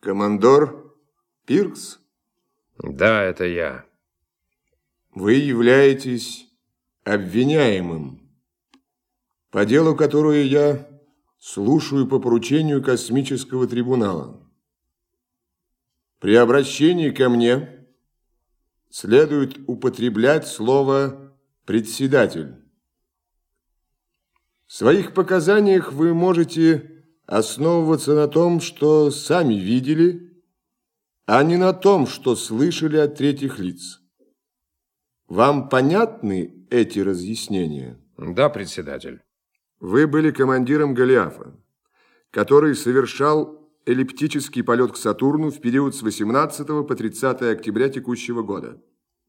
Командор Пиркс? Да, это я. Вы являетесь обвиняемым по делу, которое я слушаю по поручению космического трибунала. При обращении ко мне следует употреблять слово «председатель». В своих показаниях вы можете основываться на том, что сами видели, а не на том, что слышали от третьих лиц. Вам понятны эти разъяснения? Да, председатель. Вы были командиром Голиафа, который совершал эллиптический полет к Сатурну в период с 18 по 30 октября текущего года.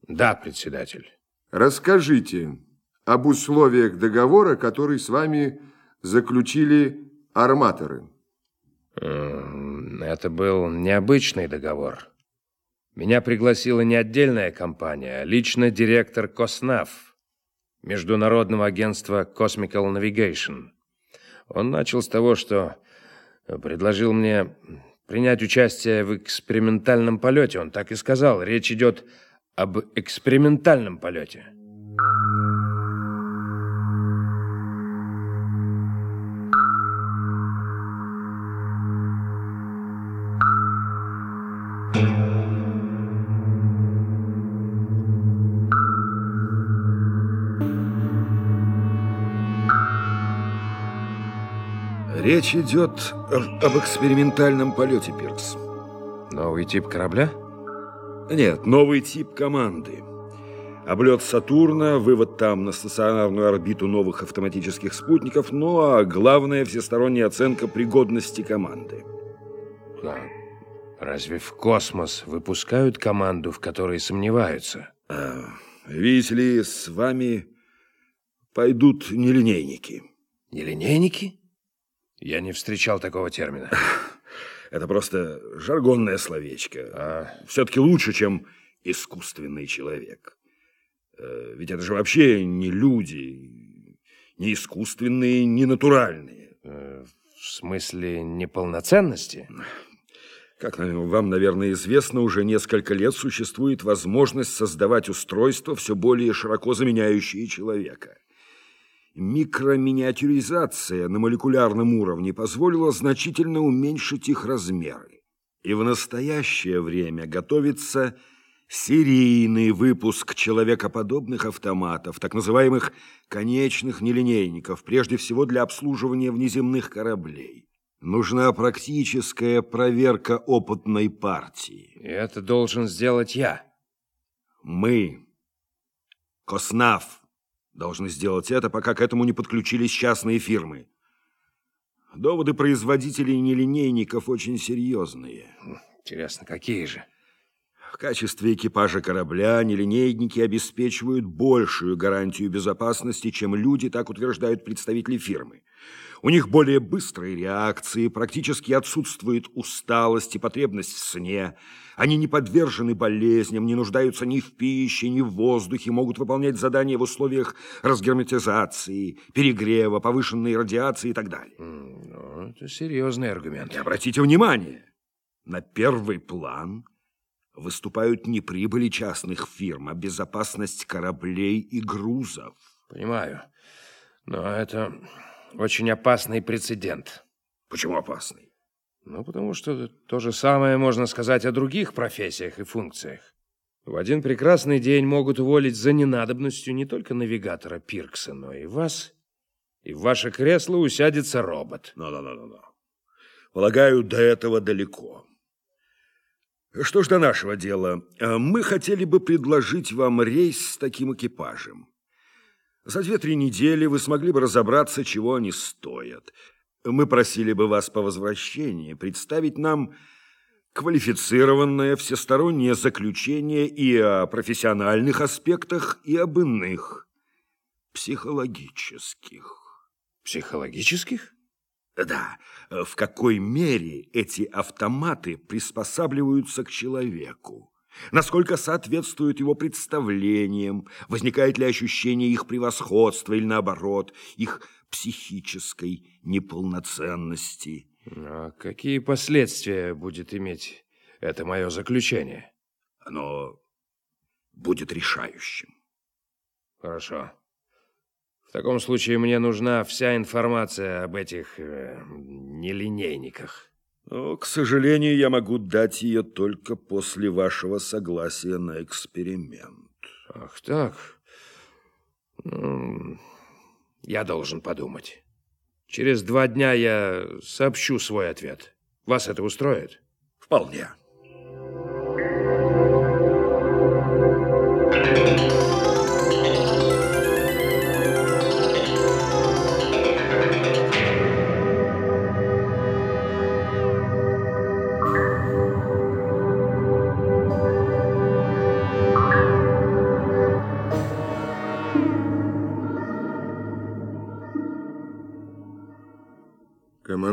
Да, председатель. Расскажите об условиях договора, который с вами заключили арматоры. Это был необычный договор. Меня пригласила не отдельная компания, а лично директор Коснав, Международного агентства Cosmical Navigation. Он начал с того, что предложил мне принять участие в экспериментальном полете. Он так и сказал. Речь идет об экспериментальном полете. Речь идет об экспериментальном полете, Пиркс. Новый тип корабля? Нет, новый тип команды. Облет Сатурна, вывод там на стационарную орбиту новых автоматических спутников, ну а главное, всесторонняя оценка пригодности команды. А разве в космос выпускают команду, в которой сомневаются? А, видите ли, с вами пойдут нелинейники. Нелинейники? Я не встречал такого термина. Это просто жаргонное словечко. А... Все-таки лучше, чем искусственный человек. Э, ведь это же вообще не люди, не искусственные, не натуральные. Э, в смысле неполноценности? Как вам, наверное, известно, уже несколько лет существует возможность создавать устройства, все более широко заменяющие человека. Микроминиатюризация на молекулярном уровне позволила значительно уменьшить их размеры. И в настоящее время готовится серийный выпуск человекоподобных автоматов, так называемых конечных нелинейников, прежде всего для обслуживания внеземных кораблей. Нужна практическая проверка опытной партии. И это должен сделать я. Мы, Коснав, должны сделать это, пока к этому не подключились частные фирмы. Доводы производителей нелинейников очень серьезные. Интересно, какие же? В качестве экипажа корабля нелинейники обеспечивают большую гарантию безопасности, чем люди, так утверждают представители фирмы. У них более быстрые реакции, практически отсутствует усталость и потребность в сне. Они не подвержены болезням, не нуждаются ни в пище, ни в воздухе, могут выполнять задания в условиях разгерметизации, перегрева, повышенной радиации и так далее. Ну, это серьезный аргумент. И обратите внимание, на первый план выступают не прибыли частных фирм, а безопасность кораблей и грузов. Понимаю. Но это очень опасный прецедент. Почему опасный? Ну, потому что то же самое можно сказать о других профессиях и функциях. В один прекрасный день могут уволить за ненадобностью не только навигатора Пиркса, но и вас. И в ваше кресло усядется робот. Ну-ну-ну-ну. Полагаю, до этого далеко. Что ж до нашего дела. Мы хотели бы предложить вам рейс с таким экипажем. За две-три недели вы смогли бы разобраться, чего они стоят. Мы просили бы вас по возвращении представить нам квалифицированное всестороннее заключение и о профессиональных аспектах, и об иных, психологических. Психологических? Да. В какой мере эти автоматы приспосабливаются к человеку? насколько соответствуют его представлениям, возникает ли ощущение их превосходства или, наоборот, их психической неполноценности. А какие последствия будет иметь это мое заключение? Оно будет решающим. Хорошо. В таком случае мне нужна вся информация об этих э, нелинейниках. Но, к сожалению, я могу дать ее только после вашего согласия на эксперимент. Ах так. Ну, я должен подумать. Через два дня я сообщу свой ответ. Вас это устроит? Вполне.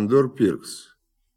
Командор Пиркс,